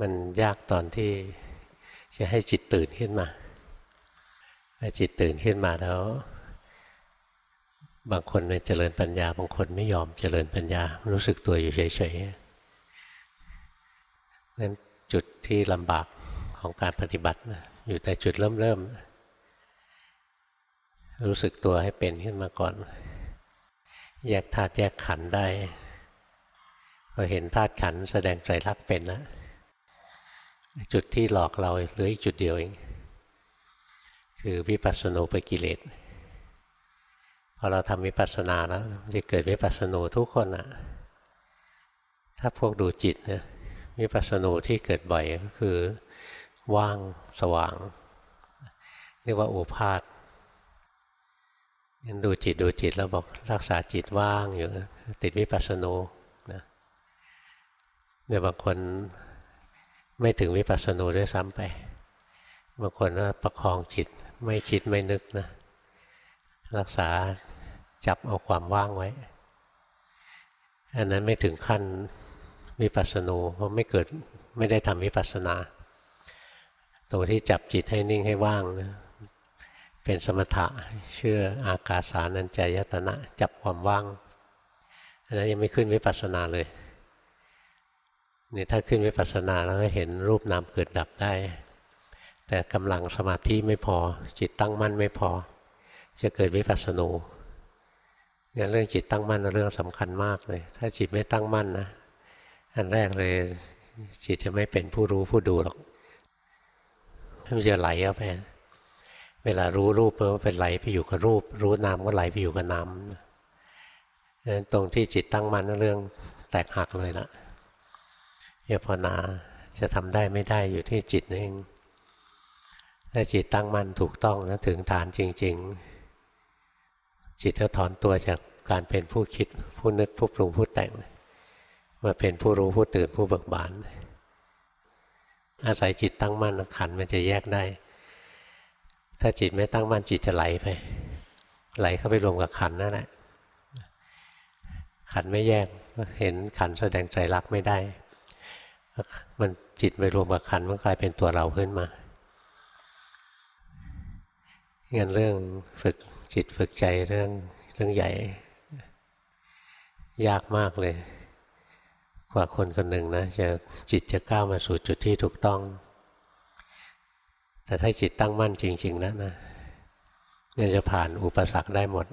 มันยากตอนที่จะให้จิตตื่นขึ้นมาจิตตื่นขึ้นมาแล้ว บางคนเจริญปัญญา บางคนไม่ยอมเจริญปัญญา รู้สึกตัวอยู่เฉยๆนั้นจุดที่ลำบากของการปฏิบัติอยู่แต่จุดเริ่มเริ่มรู้สึกตัวให้เป็นขึ้นมาก่อน แยกธาตุแยกขันได้พอเห็นธาตุขันแสดงใจรักเป็นนะ จุดที่หลอกเราเหลืออีกจุดเดียวเองคือวิปัสสนูปกิเลสพอเราทำวิปัสสนาแล้วจะเกิดวิปัสสนูทุกคนอะถ้าพวกดูจิตนะวิปัสสนูที่เกิดบ่อยก็คือว่างสว่าง เรียกว่าโอภาษยันดูจิตดูจิตแล้วบอกรักษาจิตว่างอยู่ติดวิปัสสนูนะเนี่ยบางคน ไม่ถึงวิปัสสนูด้วยซ้ำไปบางคนว่าประคองจิตไม่คิดไม่นึกนะ รักษาจับเอาความว่างไว้ อันนั้นไม่ถึงขั้นวิปัสสนูเพราะไม่เกิดไม่ได้ทำวิปัสสนาตรงที่จับจิตให้นิ่งให้ว่างนะเป็นสมถะเชื่ออากาสานัญจายตนะ จับความว่างอันนั้นยังไม่ขึ้นวิปัสสนาเลย นี่ถ้าขึ้นวิปัสสนาแล้วก็เห็นรูปนามเกิดดับได้ แต่กำลังสมาธิไม่พอ จิตตั้งมั่นไม่พอ จะเกิดวิปัสสนูงั้นเรื่องจิตตั้งมั่นเรื่องสำคัญมากเลย ถ้าจิตไม่ตั้งมั่นนะอันแรกเลย จิตจะไม่เป็นผู้รู้ผู้ดูหรอกมันจะไหลเข้าไปเวลารู้รูปมันเป็นไหลไปอยู่กับรูป รู้นามก็ไหลไปอยู่กับนามนั้นตรงที่จิตตั้งมั่นเรื่องแตกหักเลยละ ยภาวนาจะทำได้ไม่ได้อยู่ที่จิตเองถ้าจิตตั้งมั่นถูกต้องนะถึงฐานจริง ๆ จิตก็ถอนตัวจากการเป็นผู้คิดผู้นึกผู้ปรุงผู้แต่ง มาเป็นผู้รู้ผู้ตื่นผู้เบิกบาน อาศัยจิตตั้งมั่นขันมันจะแยกได้ ถ้าจิตไม่ตั้งมั่นจิตจะไหลไป ไหลเข้าไปรวมกับขันนั่นแหละขันไม่แยกเห็นขันแสดงใจรักไม่ได้ มันจิตไปรวมกับขันมันกลายเป็นตัวเราขึ้นมางั้นเรื่องฝึกจิตฝึกใจเรื่องเรื่องใหญ่ ยากมากเลย กว่าคนคนหนึ่งนะจะจิตจะก้าวมาสู่จุดที่ถูกต้อง แต่ถ้าจิตตั้งมั่นจริงๆแล้วนะเนี่ยจะผ่านอุปสรรคได้หมด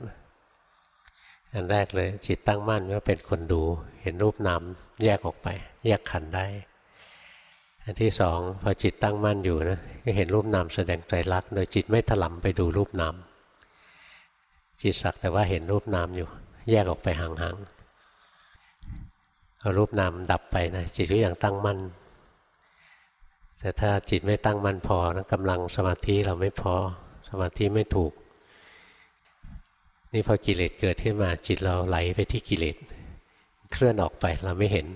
อันแรกเลย จิตตั้งมั่นว่าเป็นคนดู เห็นรูปนามแยกออกไป แยกขันได้ อันที่สองพอจิตตั้งมั่นอยู่นะก็เห็นรูปนามแสดงใจรักโดยจิตไม่ถลำไปดูรูปนามจิตสักแต่ว่าเห็นรูปนามอยู่ แยกออกไปห่างๆพอรูปนามดับไปนะจิตก็ยังตั้งมั่น แต่ถ้าจิตไม่ตั้งมั่นพอนะกำลังสมาธิเราไม่พอสมาธิไม่ถูก นี่พอกิเลสเกิดขึ้นมาจิตเราไหลไปที่กิเลสเคลื่อนออกไปเราไม่เห็น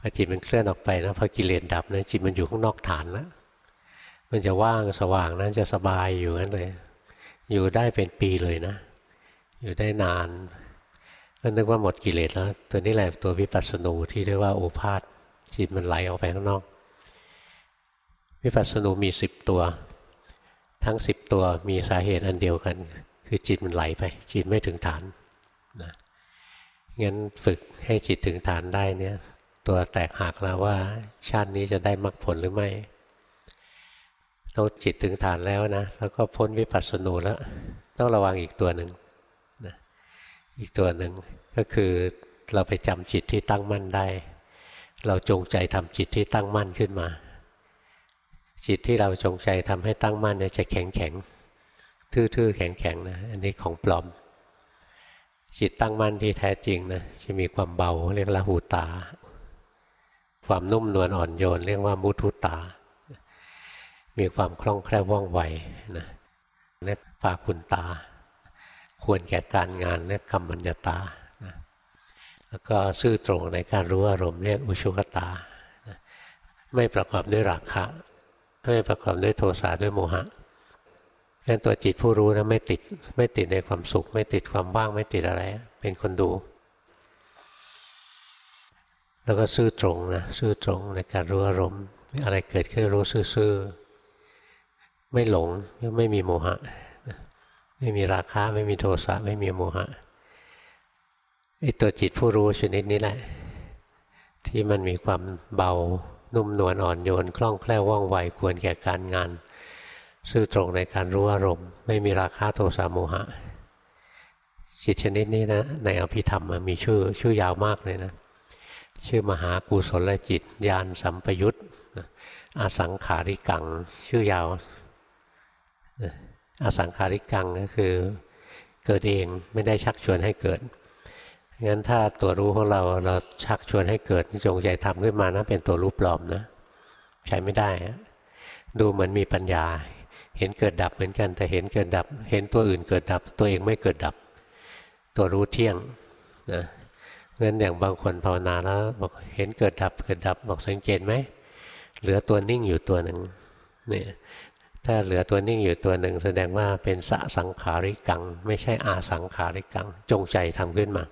พอจิตมันเคลื่อนออกไปนะพอกิเลสดับนะจิตมันอยู่ข้างนอกฐานแล้วมันจะว่างสว่างนะจะสบายอยู่นั่นเลย อยู่ได้เป็นปีเลยนะ อยู่ได้นานก็นึกว่าหมดกิเลสแล้ว ตัวนี้แหละตัววิปัสสนูที่เรียกว่าโอภาษจิตมันไหลออกไปข้างนอก วิปัสสนูมีสิบตัว ทั้งสิบตัวมีสาเหตุอันเดียวกัน คือจิตมันไหลไป จิตไม่ถึงฐานนะงั้นฝึกให้จิตถึงฐานได้เนี่ย ตัวแตกหักแล้วว่า ชาตินี้จะได้มรรคผลหรือไม่ต้องจิตถึงฐานแล้วนะ แล้วก็พ้นวิปัสสนูแล้ว ต้องระวังอีกตัวหนึ่งนะอีกตัวหนึ่งก็คือเราไปจำจิตที่ตั้งมั่นได้ เราจงใจทำจิตที่ตั้งมั่นขึ้นมา จิตที่เราจงใจทำให้ตั้งมั่นเนี่ยจะแข็งแข็งทื่อๆแข็งแข็งนะอันนี้ของปลอม จิตตั้งมั่นที่แท้จริงนะจะมีความเบาเรียกละหูตา ความนุ่มนวลอ่อนโยน เรียกว่ามุทุตา มีความคล่องแคล่วว่องไวนะเรียกปาคุณตา ควรแก่การงานเรียกกรรมัญญาตานะแล้วก็ซื่อตรงในการรู้อารมณ์เรียกอุชุกตานะไม่ประกอบด้วยราคะ ไม่ประกอบด้วยโทสะด้วยโมหะงั้นตัวจิตผู้รู้นะไม่ติดไม่ติดในความสุข ไม่ติดความว่างไม่ติดอะไร เป็นคนดู แล้วก็ซื่อตรงนะซื่อตรงในการรู้อารมณ์ อะไรเกิดขึ้นรู้ซื่อๆไม่หลงไม่มีโมหะ ไม่มีราคะไม่มีโทสะไม่มีโมหะไอตัวจิตผู้รู้ชนิดนี้แหละ ที่มันมีความเบานุ่มนวลอ่อนโยนคล่องแคล่วว่องไวควรแก่การงาน ซื่อตรงในการรู้อารมณ์ ไม่มีราคะโทสะโมหะจิตชนิดนี้นะในอภิธรรมมีชื่อชื่อยาวมากเลยนะ ชื่อมหากุศลจิตญาณสัมปยุตอาสังขาริกัง ชื่อยาวอาสังขาริกังก็คือเกิดเองไม่ได้ชักชวนให้เกิดงั้นถ้าตัวรู้ของเราเราชักชวนให้เกิดจงใจทำขึ้นมานะเป็นตัวรู้ปลอมนะใช้ไม่ได้ดูเหมือนมีปัญญา เห็นเกิดดับเหมือนกัน แต่เห็นเกิดดับ เห็นตัวอื่นเกิดดับ ตัวเองไม่เกิดดับ ตัวรู้เที่ยงนะ งั้นอย่างบางคนภาวนาแล้วบอกเห็นเกิดดับเกิดดับบอกสังเกตไหมเหลือตัวนิ่งอยู่ตัวหนึ่งเนี่ยถ้าเหลือตัวนิ่งอยู่ตัวหนึ่ง แสดงว่าเป็นสสังขาริกัง ไม่ใช่อาสังขาริกัง จงใจทำขึ้นมา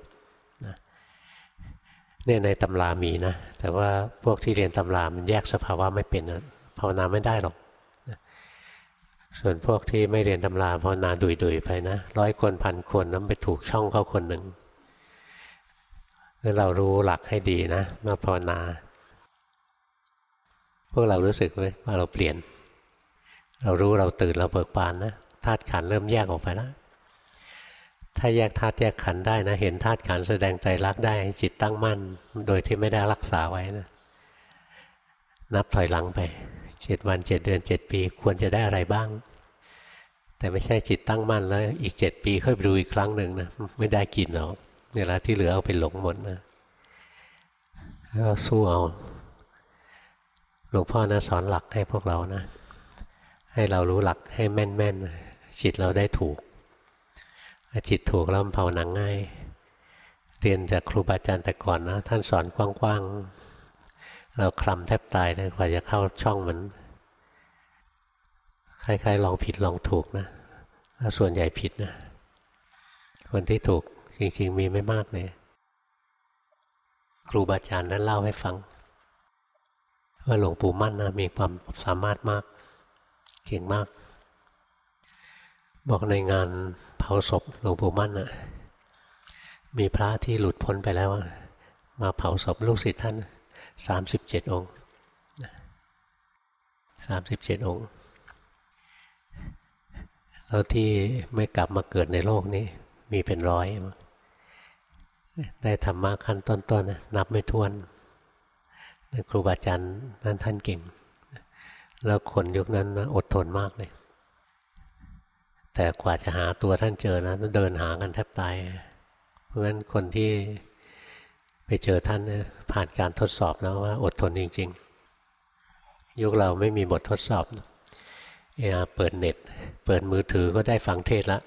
เนี่ยในตำรามีนะ แต่ว่าพวกที่เรียนตำรามันแยกสภาวะไม่เป็นนะภาวนาไม่ได้หรอกส่วนพวกที่ไม่เรียนตำราภาวนาดุยๆไปนะร้อยคนพันคนนั้นไปถูกช่องเข้าคนหนึ่ง เรารู้หลักให้ดีนะมาภาวนา พวกเรารู้สึกไหมว่าเราเปลี่ยน เรารู้เราตื่นเราเบิกบานนะธาตุขันเริ่มแยกออกไปแล้วถ้าแยกธาตุแยกขันได้นะ เห็นธาตุขันแสดงใจรักได้จิตตั้งมั่น โดยที่ไม่ได้รักษาไว้นะนับถอยหลังไปเจ็ดวันเจ็ดเดือนเจ็ดปีควรจะได้อะไรบ้าง แต่ไม่ใช่จิตตั้งมั่นแล้ว อีกเจ็ดปีค่อยไปดูอีกครั้งหนึ่งนะไม่ได้กินหรอก เวลาที่เหลือเอาไปหลงหมดนะก็สู้เอา หลวงพ่อนะสอนหลักให้พวกเรานะ ให้เรารู้หลักให้แม่นๆ จิตเราได้ถูก จิตถูกแล้วภาวนาง่าย เรียนจากครูบาอาจารย์แต่ก่อนนะ ท่านสอนกว้างๆ เราคลำแทบตายเลยกว่าจะเข้าช่องมันคล้ายๆลองผิดลองถูกนะส่วนใหญ่ผิดนะ คนที่ถูก จริงๆมีไม่มากเลยครูบาอาจารย์นั้นเล่าให้ฟัง ว่าหลวงปู่มั่นนะมีความสามารถมาก เก่งมาก บอกในงานเผาศพหลวงปู่มั่นนะมีพระที่หลุดพ้นไปแล้ว มาเผาศพลูกศิษย์ท่านสามสิบเจ็ดองค์สามสิบเจ็ดองค์แล้วที่ไม่กลับมาเกิดในโลกนี้ มีเป็นร้อย ได้ธรรมะขั้นต้นๆนนับไม่ถ้วนครูบาอาจารย์นั้นท่านเก่ง แล้วคนยุคนั้นอดทนมากเลย แต่กว่าจะหาตัวท่านเจอนะต้องเดินหากันแทบตาย เพราะฉะนั้นคนที่ไปเจอท่านเนี่ยผ่านการทดสอบแล้วว่า อดทนจริง ๆ ยุคเราไม่มีบททดสอบเอเปิดเน็ต เปิดมือถือก็ได้ฟังเทศล้ว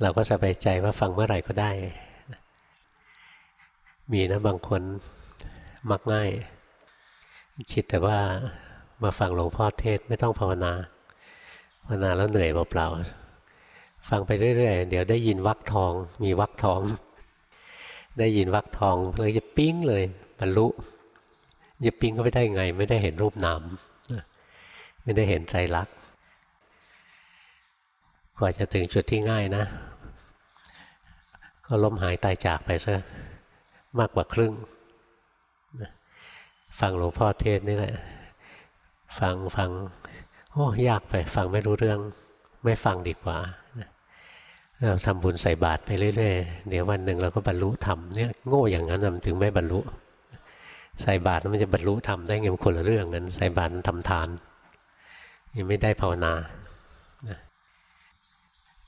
เราก็สบายใจว่าฟังเมื่อไหร่ก็ได้ มีนะบางคนมักง่าย คิดแต่ว่ามาฟังหลวงพ่อเทศไม่ต้องภาวนา ภาวนาแล้วเหนื่อยเปล่าๆฟังไปเรื่อยๆ เดี๋ยวได้ยินวักทอง มีวักทอง ได้ยินวักทองเลยจะปิ้งเลยบรรลุจะปิ้งก็ไม่ได้ไง ไม่ได้เห็นรูปนามไม่ได้เห็นใจรักกว่าจะถึงจุดที่ง่ายนะ ก็ล้มหายตายจากไปซะ มากกว่าครึ่ง ฟังหลวงพ่อเทศนี่แหละ ฟังฟังโอ้ยากไป ฟังไม่รู้เรื่อง ไม่ฟังดีกว่าเราทำบุญใส่บาตรไปเรื่อยๆ เดี๋ยววันหนึ่งเราก็บรรลุธรรมเนี่ยโง่อย่างนั้นมันถึงไม่บรรลุ ใส่บาตรมันจะบรรลุธรรมได้ไงมันคนละเรื่องกันใส่บาตรมันทำทาน ยังไม่ได้ภาวนา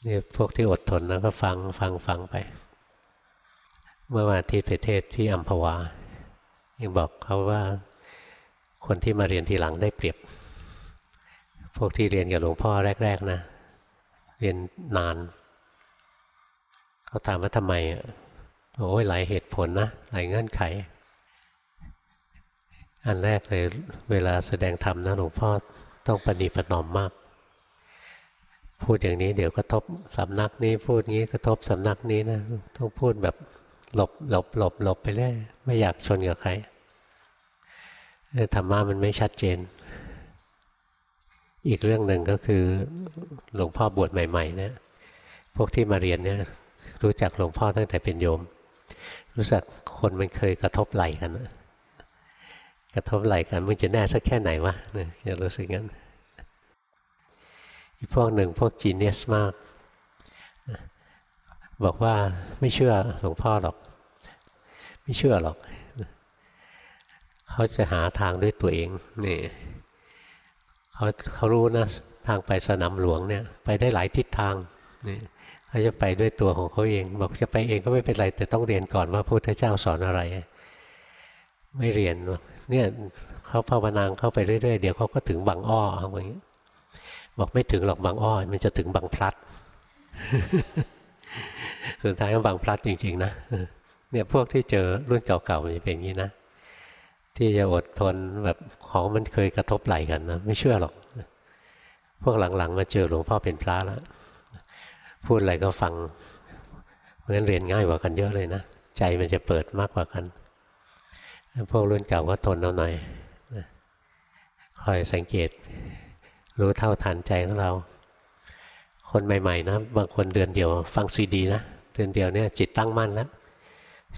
เนี่ยพวกที่อดทนแล้วก็ฟังฟังฟังไป เมื่อวันที่ไปเทศที่อัมพวายังบอกเขาว่าคนที่มาเรียนทีหลังได้เปรียบ พวกที่เรียนกับหลวงพ่อแรก ๆ นะ เรียนนาน เขาถามว่าทำไมโอ้ยหลายเหตุผลนะ หลายเงื่อนไข อันแรกเลย เวลาแสดงธรรมนะหลวงพ่อต้องปฏิปนอมมาก พูดอย่างนี้เดี๋ยวกระทบสำนักนี้ พูดงี้กระทบสำนักนี้นะต้องพูดแบบ หลบหลบหลบหลบไปเรื่อยไม่อยากชนกับใครธรรมะมันไม่ชัดเจน อีกเรื่องหนึ่งก็คือหลวงพ่อบวชใหม่ ๆ เนี่ยพวกที่มาเรียนเนี่ยรู้จักหลวงพ่อตั้งแต่เป็นโยม รู้จักคนมันเคยกระทบไหลกันนะกระทบไหลกันมึงจะแน่สักแค่ไหนวะเนี่ยจะรู้สึกงั้นอีกพวกหนึ่งพวกจีเนียสมาก บอกว่าไม่เชื่อหลวงพ่อหรอก ไม่เชื่อหรอก เขาจะหาทางด้วยตัวเองนี่เขาเขารู้นะทางไปสนามหลวงเนี่ย ไปได้หลายทิศทางนี่เขาจะไปด้วยตัวของเขาเอง บอกจะไปเองก็ไม่เป็นไร แต่ต้องเรียนก่อนว่าพระพุทธเจ้าสอนอะไร ไม่เรียนเนี่ยเขาภาวนาเข้าไปเรื่อยๆ เดี๋ยวเขาก็ถึงบางอ้ออย่างนี้ยบอกไม่ถึงหรอกบางอ้อ มันจะถึงบางพลัด สุดท้ายก็บางพลัดจริง ๆ นะเนี่ยพวกที่เจอรุ่นเก่าๆมันจะเป็นอย่างนี้นะ ที่จะอดทนแบบของมันเคยกระทบไหลกันนะไม่เชื่อหรอก พวกหลังๆ มาเจอหลวงพ่อเป็นพระแล้วพูดอะไรก็ฟังเพราะฉะนั้นเรียนง่ายกว่ากันเยอะเลยนะ ใจมันจะเปิดมากกว่ากัน พวกรุ่นเก่าก็ทนเอาหน่อยคอยสังเกต รู้เท่าทันใจของเรา คนใหม่ ๆ นะ บางคนเดือนเดียว ฟังซีดีนะ เดือนเดียวเนี่ยจิตตั้งมั่นแล้ว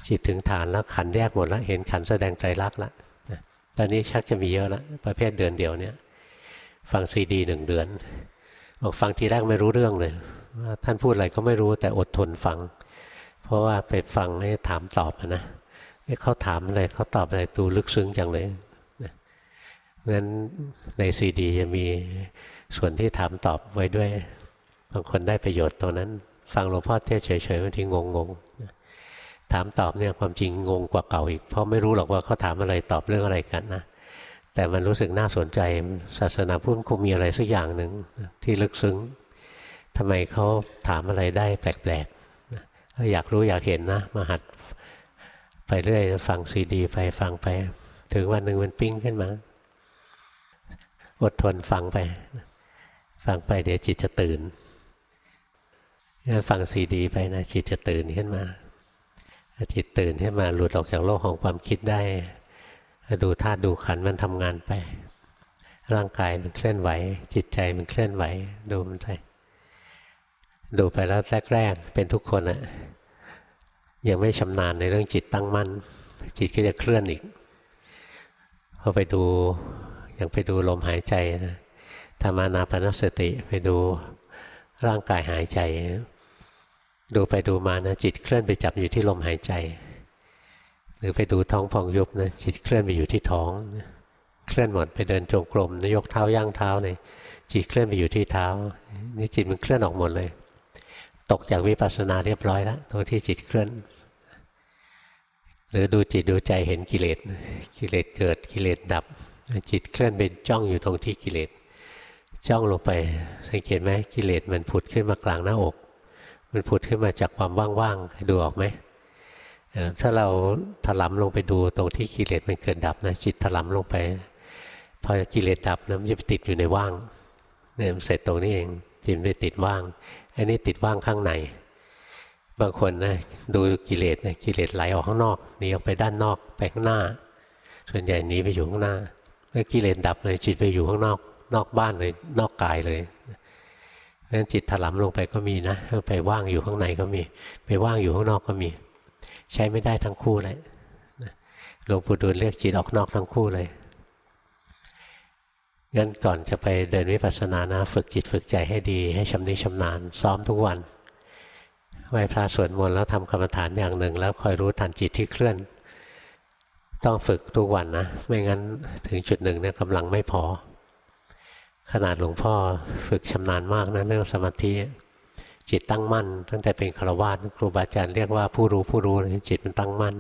จิตถึงฐานแล้วขันแยกหมดแล้วเห็นขันแสดงใจรักแล้วตอนนี้ชักจะมีเยอะแล้วประเภทเดือนเดียวเนี่ยฟังซีดีหนึ่งเดือนบอกฟังทีแรกไม่รู้เรื่องเลยว่าท่านพูดอะไรก็ไม่รู้แต่อดทนฟัง เพราะว่าไปฟังให้ถามตอบนะเขาถามอะไรเขาตอบอะไรดูลึกซึ้งจังเลยงั้นในซีดีจะมีส่วนที่ถามตอบไว้ด้วย บางคนได้ประโยชน์ตรงนั้น ฟังหลวงพ่อเทศเฉยๆบางทีงงๆถามตอบเนี่ยความจริงงงกว่าเก่าอีก เพราะไม่รู้หรอกว่าเขาถามอะไรตอบเรื่องอะไรกันนะแต่มันรู้สึกน่าสนใจศาสนาพุทธคงมีอะไรสักอย่างหนึ่งที่ลึกซึ้งทำไมเขาถามอะไรได้แปลกๆอยากรู้อยากเห็นนะ มาหัดไปเรื่อยฟังซีดีไปฟังไป ถึงวันหนึ่งมันปิ้งขึ้นมา อดทนฟังไป ฟังไปเดี๋ยวจิตจะตื่น ฟังซีดีไปนะจิตจะตื่นขึ้นมาจิตตื่นขึ้นมาหลุดออกจากโลกของความคิดได้ดูธาตุดูขันมันทำงานไป ร่างกายมันเคลื่อนไหว จิตใจมันเคลื่อนไหว ดูมันไปดูไปแล้วแรกๆเป็นทุกคนอะยังไม่ชำนาญในเรื่องจิตตั้งมั่น จิตก็จะเคลื่อนอีกพอไปดูยังไปดูลมหายใจนะธรรมานาปนสติไปดูร่างกายหายใจ ดูไปดูมานะจิตเคลื่อนไปจับอยู่ที่ลมหายใจ หรือไปดูท้องพองยุบนะจิตเคลื่อนไปอยู่ที่ท้อง เคลื่อนหมดไปเดินจงกรมนยกเท้าย่างเท้าเลยจิตเคลื่อนไปอยู่ที่เท้า นี่จิตมันเคลื่อนออกหมดเลย ตกจากวิปัสสนาเรียบร้อยแล้วตรงที่จิตเคลื่อน หรือดูจิตดูใจเห็นกิเลสกิเลสเกิดกิเลสดับ จิตเคลื่อนไปจ้องอยู่ตรงที่กิเลสจ้องลงไปสังเกตไหมกิเลสมันผุดขึ้นมากลางหน้าอก มันผุดขึ้นมาจากความว่างๆดูออกไหมถ้าเราถลำลงไปดูตรงที่กิเลสมันเกิดดับนะจิตถลำลงไป พอกิเลสดับนะมันจะไปติดอยู่ในว่างเนี่ยเสร็จตรงนี้เองจิตไปติดว่างอันนี้ติดว่างข้างใน บางคนนะดูกิเลสนะกิเลสไหลออกข้างนอกหนีออกไปด้านนอกไปข้างหน้า ส่วนใหญ่หนีไปอยู่ข้างหน้าเมื่อกิเลสดับเลยจิตไปอยู่ข้างนอก นอกบ้านเลยนอกกายเลย เพราะฉะนั้นจิตถลำลงไปก็มีนะไปว่างอยู่ข้างในก็มี ไปว่างอยู่ข้างนอกก็มี ใช้ไม่ได้ทั้งคู่เลยหลวงปู่ดูลเรียกจิตออกนอกทั้งคู่เลยงั้นก่อนจะไปเดินวิปัสสนานะ ฝึกจิตฝึกใจให้ดี ให้ชำนิชำนาญซ้อมทุกวันไหว้พระสวดมนต์แล้วทำกรรมฐานอย่างหนึ่ง แล้วคอยรู้ทันจิตที่เคลื่อน ต้องฝึกทุกวันนะ ไม่งั้นถึงจุดหนึ่งเนี่ยกำลังไม่พอ ขนาดหลวงพ่อฝึกชำนาญมากนะเรื่องสมาธิจิตตั้งมั่น ตั้งแต่เป็นฆราวาสครูบาอาจารย์เรียกว่าผู้รู้ผู้รู้เลยจิตมันตั้งมั่น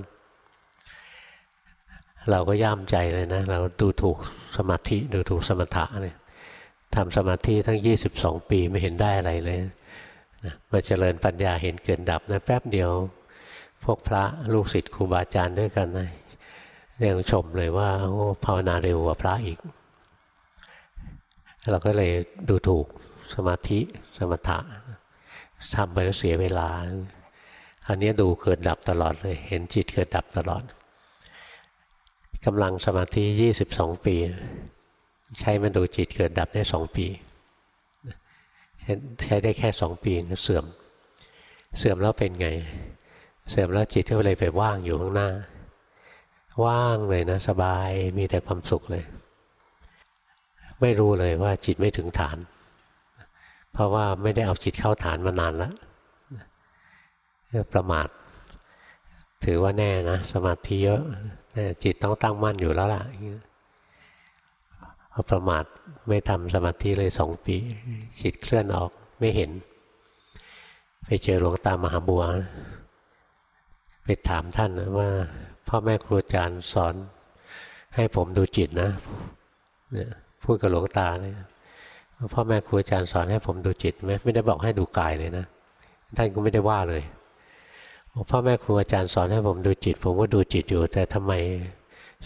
เราก็ย่ามใจเลยนะ เราดูถูกสมาธิดูถูกสมถะเลยทำสมาธิทั้ง 22 ปีไม่เห็นได้อะไรเลยนะมาเจริญปัญญาเห็นเกิดดับนะแป๊บเดียว พวกพระลูกศิษย์ครูบาอาจารย์ด้วยกันนะเรียกชมเลยว่าโอ้ภาวนาเร็วกว่าพระอีก เราก็เลยดูถูกสมาธิสมถะทำไปแล้วเสียเวลาคราวนี้ดูเกิดดับตลอดเลย เห็นจิตเกิดดับตลอดกำลังสมาธิยี่สิบสองปี ใช้มาดูจิตเกิดดับได้สองปี ใช้ได้แค่สองปีก็เสื่อม เสื่อมแล้วเป็นไง เสื่อมแล้วจิตก็เลยไปว่างอยู่ข้างหน้า ว่างเลยนะ สบายมีแต่ความสุขเลย ไม่รู้เลยว่าจิตไม่ถึงฐาน เพราะว่าไม่ได้เอาจิตเข้าฐานมานานแล้วประมาท ถือว่าแน่นะ สมาธิเยอะจิตต้องตั้งมั่นอยู่แล้วล่ะพอประมาทไม่ทำสมาธิเลยสองปี จิตเคลื่อนออกไม่เห็น ไปเจอหลวงตามหาบัว ไปถามท่านว่า พ่อแม่ครูอาจารย์สอนให้ผมดูจิตนะ พูดกับหลวงตาเลยพ่อแม่ครูอาจารย์สอนให้ผมดูจิตไหมไม่ได้บอกให้ดูกายเลยนะท่านก็ไม่ได้ว่าเลยพ่อแม่ครูอาจารย์สอนให้ผมดูจิต ผมก็ดูจิตอยู่ แต่ทำไม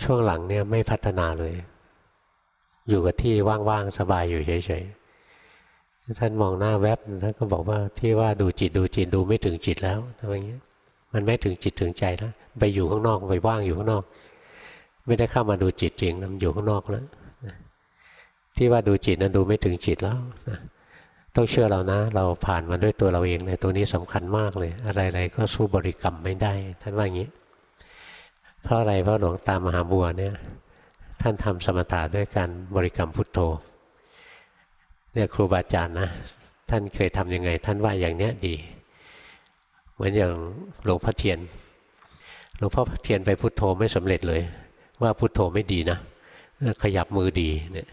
ช่วงหลังเนี่ยไม่พัฒนาเลย อยู่กับที่ว่างๆสบายอยู่เฉยๆท่านมองหน้าแวบท่านก็บอกว่าที่ว่าดูจิตดูจิตดูไม่ถึงจิตแล้วทำไมเงี้ย มันไม่ถึงจิตถึงใจแล้วไปอยู่ข้างนอกไปว่างอยู่ข้างนอก ไม่ได้เข้ามาดูจิตจริงมันอยู่ข้างนอกแล้ว ที่ว่าดูจิตนั้นดูไม่ถึงจิตแล้วนะต้องเชื่อเรานะ เราผ่านมาด้วยตัวเราเองในตัวนี้สำคัญมากเลย อะไรๆก็สู้บริกรรมไม่ได้ ท่านว่าอย่างนี้ เพราะอะไรเพราะหลวงตามหาบัวเนี่ย ท่านทำสมถะด้วยการบริกรรมพุทโธเนี่ยครูบาอาจารย์นะท่านเคยทํำยังไง ท่านว่าอย่างเนี้ยดี เหมือนอย่างหลวงพ่อเทียนหลวงพ่อเทียนไปพุทโธไม่สำเร็จเลย ว่าพุทโธไม่ดีนะขยับมือดีเนี่ย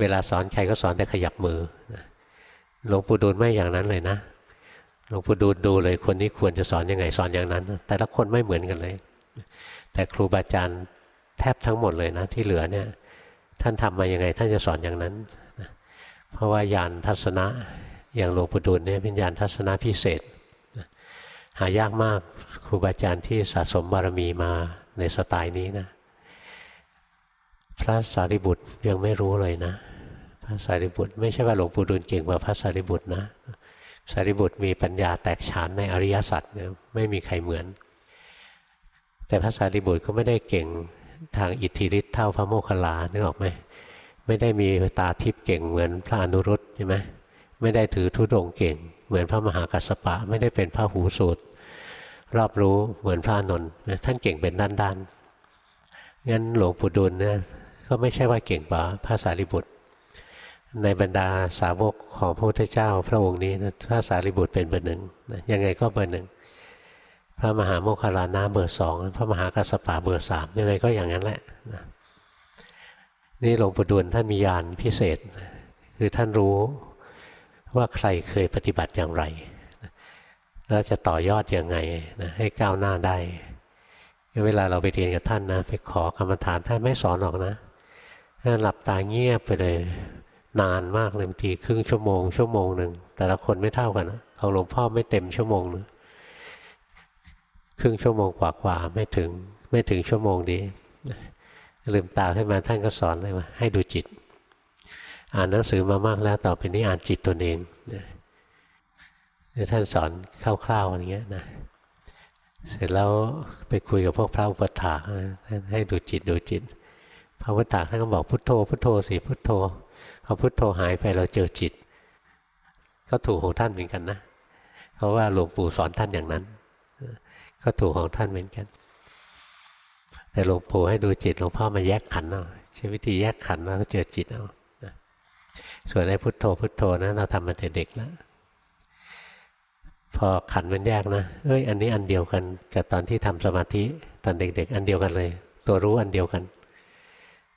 เวลาสอนใครก็สอนแต่ขยับมือหลวงปู่ดูลไม่อย่างนั้นเลยนะหลวงปู่ดูลดูเลยคนนี้ควรจะสอนยังไงสอนอย่างนั้น แต่ละคนไม่เหมือนกันเลย แต่ครูบาอาจารย์แทบทั้งหมดเลยนะ ที่เหลือเนี่ยท่านทำมายังไง ท่านจะสอนอย่างนั้นเพราะว่ายานทัศนะอย่างหลวงปู่ดูลเนี่ยเป็นยานทัศนะพิเศษหายากมากครูบาอาจารย์ที่สะสมบารมีมาในสไตล์นี้นะ พระสารีบุตรยังไม่รู้เลยนะ พระสารีบุตร ไม่ใช่ว่าหลวงปู่ดูลเก่งกว่าพระสารีบุตรนะสารีบุตรมีปัญญาแตกฉานในอริยสัจเนี่ยไม่มีใครเหมือน แต่พระสารีบุตรก็ไม่ได้เก่งทางอิทธิฤทธิ์เท่าพระโมคคัลลานึกออกไหมไม่ได้มีตาทิพย์เก่งเหมือนพระอนุรุตใช่ไหมไม่ได้ถือทุดงเก่ง เหมือนพระมหากัสสปะ ไม่ได้เป็นพระหูสูตรรอบรู้เหมือนพระนนท์ท่านเก่งเป็นด้านๆงั้นหลวงปู่ดูลเนี่ยก็ไม่ใช่ว่าเก่งกว่าพระสารีบุตร ในบรรดาสาวกของพระพุทธเจ้า พระองค์นี้พระสารีบุตรเป็นเบอร์หนึ่งยังไงก็เบอร์หนึ่งพระมหาโมคคลานะเบอร์สองพระมหากัสสปะเบอร์สามยังไงก็อย่างนั้นแหละนี่หลวงปู่ดูลท่านมีญาณพิเศษ คือท่านรู้ว่าใครเคยปฏิบัติอย่างไรแล้วจะต่อยอดอยังไงนะให้ก้าวหน้าได้เวลาเราไปเรียนกับท่านนะ ไปขอกรรมฐานท่านไม่สอนหรอกนะท่านหลับตาเงียบไปเลย นานมากเลยบางทีครึ่งชั่วโมงชั่วโมงหนึ่งแต่ละคนไม่เท่ากันนะของหลวงพ่อไม่เต็มชั่วโมงนึงครึ่งชั่วโมงกว่าๆไม่ถึง ไม่ถึงชั่วโมงดีลืมตาขึ้นมาท่านก็สอนเลยว่าให้ดูจิต อ่านหนังสือมามากแล้วต่อไปนี้อ่านจิตตนเองท่านสอนคร่าวๆอย่างเงี้ยนะเสร็จแล้วไปคุยกับพวกพระอุปถาท่านให้ดูจิตดูจิตพระอุปถาท่านก็บอกพุทโธพุทโธสิพุทโธ พอพุทโธหายไปเราเจอจิต ก็ถูกของท่านเหมือนกันนะ เพราะว่าหลวงปู่สอนท่านอย่างนั้น ก็ถูกของท่านเหมือนกัน แต่หลวงปู่ให้ดูจิตหลวงพ่อมาแยกขันเอาใช้วิธีแยกขันแล้วเจอจิตเอาส่วนไอ้พุทโธพุทโธนะเราทำมาแต่เด็กแล้วพอขันมันแยกนะ เอ้ย อันนี้อันเดียวกันกับตอนที่ทำสมาธิตอนเด็ก ๆ อันเดียวกันเลย ตัวรู้อันเดียวกัน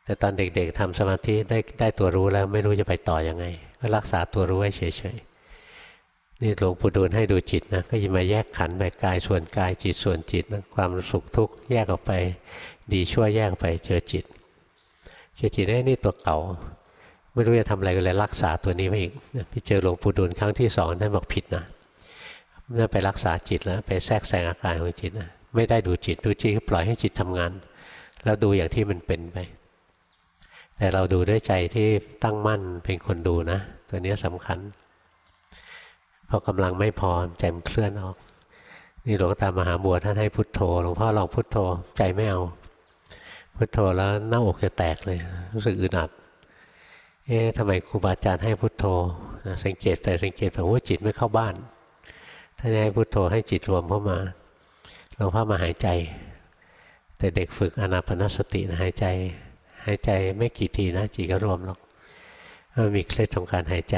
แต่ตอนเด็กๆทำสมาธิได้ได้ตัวรู้แล้วไม่รู้จะไปต่ออยังไง ก็รักษาตัวรู้ไว้เฉยๆนี่หลวงปู่ดูลให้ดูจิตนะก็จะมาแยกขันไปกายส่วนกายจิตส่วนจิตนะความสุขทุกข์แยกออกไป ดีชั่วแยกไปเจอจิตเจอจิตได้นี่ตัวเก่า ไม่รู้จะทำอะไรก็เลยรักษาตัวนี้ไว้อีกไปเจอหลวงปู่ดูลครั้งที่สองท่านบอกผิดนะเมื่อไปรักษาจิตแล้วไปแทรกแซงอาการของจิตนะไม่ได้ดูจิตดูจิตก็ปล่อยให้จิตทำงาน แล้วดูอย่างที่มันเป็นไป แต่เราดูด้วยใจที่ตั้งมั่นเป็นคนดูนะ ตัวนี้สำคัญพอกำลังไม่พอใจมันเคลื่อนออก นี่หลวงตามหาบัวท่านให้พุทโธหลวงพ่อลองพุทโธใจไม่เอา พุทโธแล้วหน้าอกจะแตกเลย รู้สึกอึดอัด เอ๊ะทำไมครูบาอาจารย์ให้พุทโธสังเกตไปสังเกตไปว่าจิตไม่เข้าบ้านท่านให้พุทโธให้จิตรวมเข้ามาหลวงพ่อมาหายใจ แต่เด็กฝึกอนาปนสตินะหายใจายใจไม่กี่ทีนะจิตก็รวมหรอกมันมีเคล็ดของการหายใจ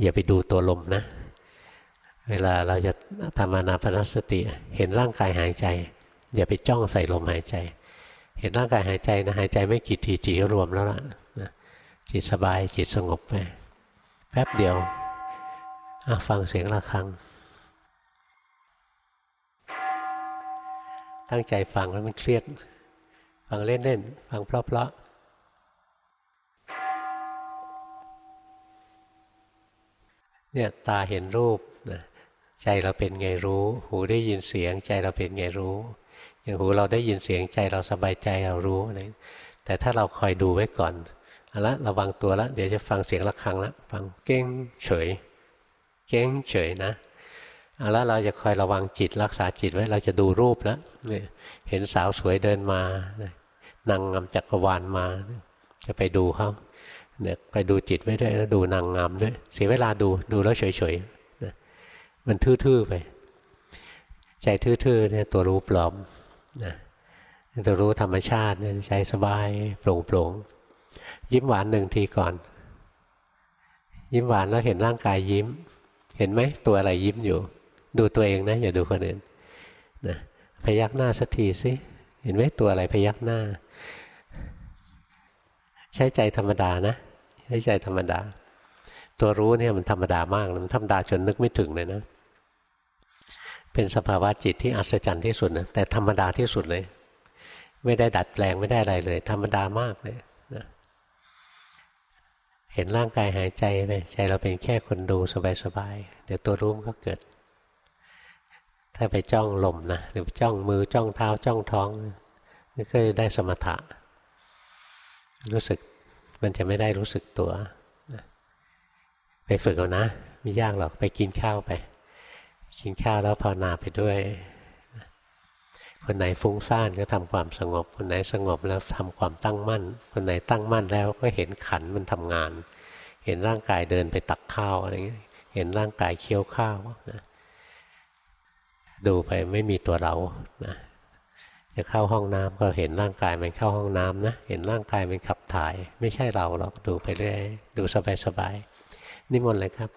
อย่าไปดูตัวลมนะ เวลาเราจะทำอนาปนสติ เห็นร่างกายหายใจ อย่าไปจ้องใส่ลมหายใจ เห็นร่างกายหายใจนะหายใจไม่กี่ทีจิตก็รวมแล้วล่ะนะจิตสบายจิตสงบไปแป๊บเดียวฟังเสียงะระฆัง ตั้งใจฟังแล้วมันเครียด ฟังเล่นๆ ฟังเพลาะๆ เนี่ยตาเห็นรูปนะใจเราเป็นไงรู้ หูได้ยินเสียงใจเราเป็นไงรู้ อย่างหูเราได้ยินเสียงใจเราสบายใจเรารู้อะไรแต่ถ้าเราคอยดูไว้ก่อนเอาละระวังตัวละเดี๋ยวจะฟังเสียงะระฆังละฟังเก้งเฉย เก้งเฉยนะเอาละเราจะคอยระวังจิตรักษาจิตไว้เราจะดูรูปแล้วเนี่ยเห็นสาวสวยเดินมานางงามจักรวาลมา จะไปดูเขา เนี่ยไปดูจิตไว้ด้วยแล้วดูนางงามด้วยเสียเวลาดูดูแล้วเฉยๆนะมันทื่อๆไป ใจทื่อๆเนี่ยตัวรู้ปลอมนะตัวรู้ธรรมชาติเนี่ยใจสบายโปร่งโปร่งยิ้มหวานหนึ่งทีก่อน ยิ้มหวานแล้วเห็นร่างกายยิ้ม เห็นไหมตัวอะไรยิ้มอยู่ ดูตัวเองนะอย่าดูคนอื่นนะพยักหน้าสักทีสิเห็นไหมตัวอะไรพยักหน้า ใช้ใจธรรมดานะ ใช้ใจธรรมดา ตัวรู้เนี่ยมันธรรมดามากมันธรรมดาจนนึกไม่ถึงเลยนะ เป็นสภาวะจิตที่อัศจรรย์ที่สุดนะแต่ธรรมดาที่สุดเลย ไม่ได้ดัดแปลงไม่ได้อะไรเลย ธรรมดามากเลยนะเห็นร่างกายหายใจไปใจเราเป็นแค่คนดูสบายๆเดี๋ยวตัวรู้มันก็เกิด ถ้าไปจ้องลมนะหรือจ้องมือจ้องเท้าจ้องท้องก็ได้สมถะรู้สึก มันจะไม่ได้รู้สึกตัว ไปฝึกเอานะ ไม่ยากหรอกไปกินข้าวไป กินข้าวแล้วภาวนาไปด้วย คนไหนฟุ้งซ่านก็ทำความสงบ คนไหนสงบแล้วทำความตั้งมั่น คนไหนตั้งมั่นแล้วก็เห็นขันมันทำงาน เห็นร่างกายเดินไปตักข้าวอะไรเงี้ยเห็นร่างกายเคี้ยวข้าวนะดูไปไม่มีตัวเรานะ จะเข้าห้องน้ำก็เห็นร่างกายมันเข้าห้องน้ำนะ เห็นร่างกายมันขับถ่าย ไม่ใช่เราหรอกดูไปเรื่อยดูสบายๆนิมนต์เลยครับ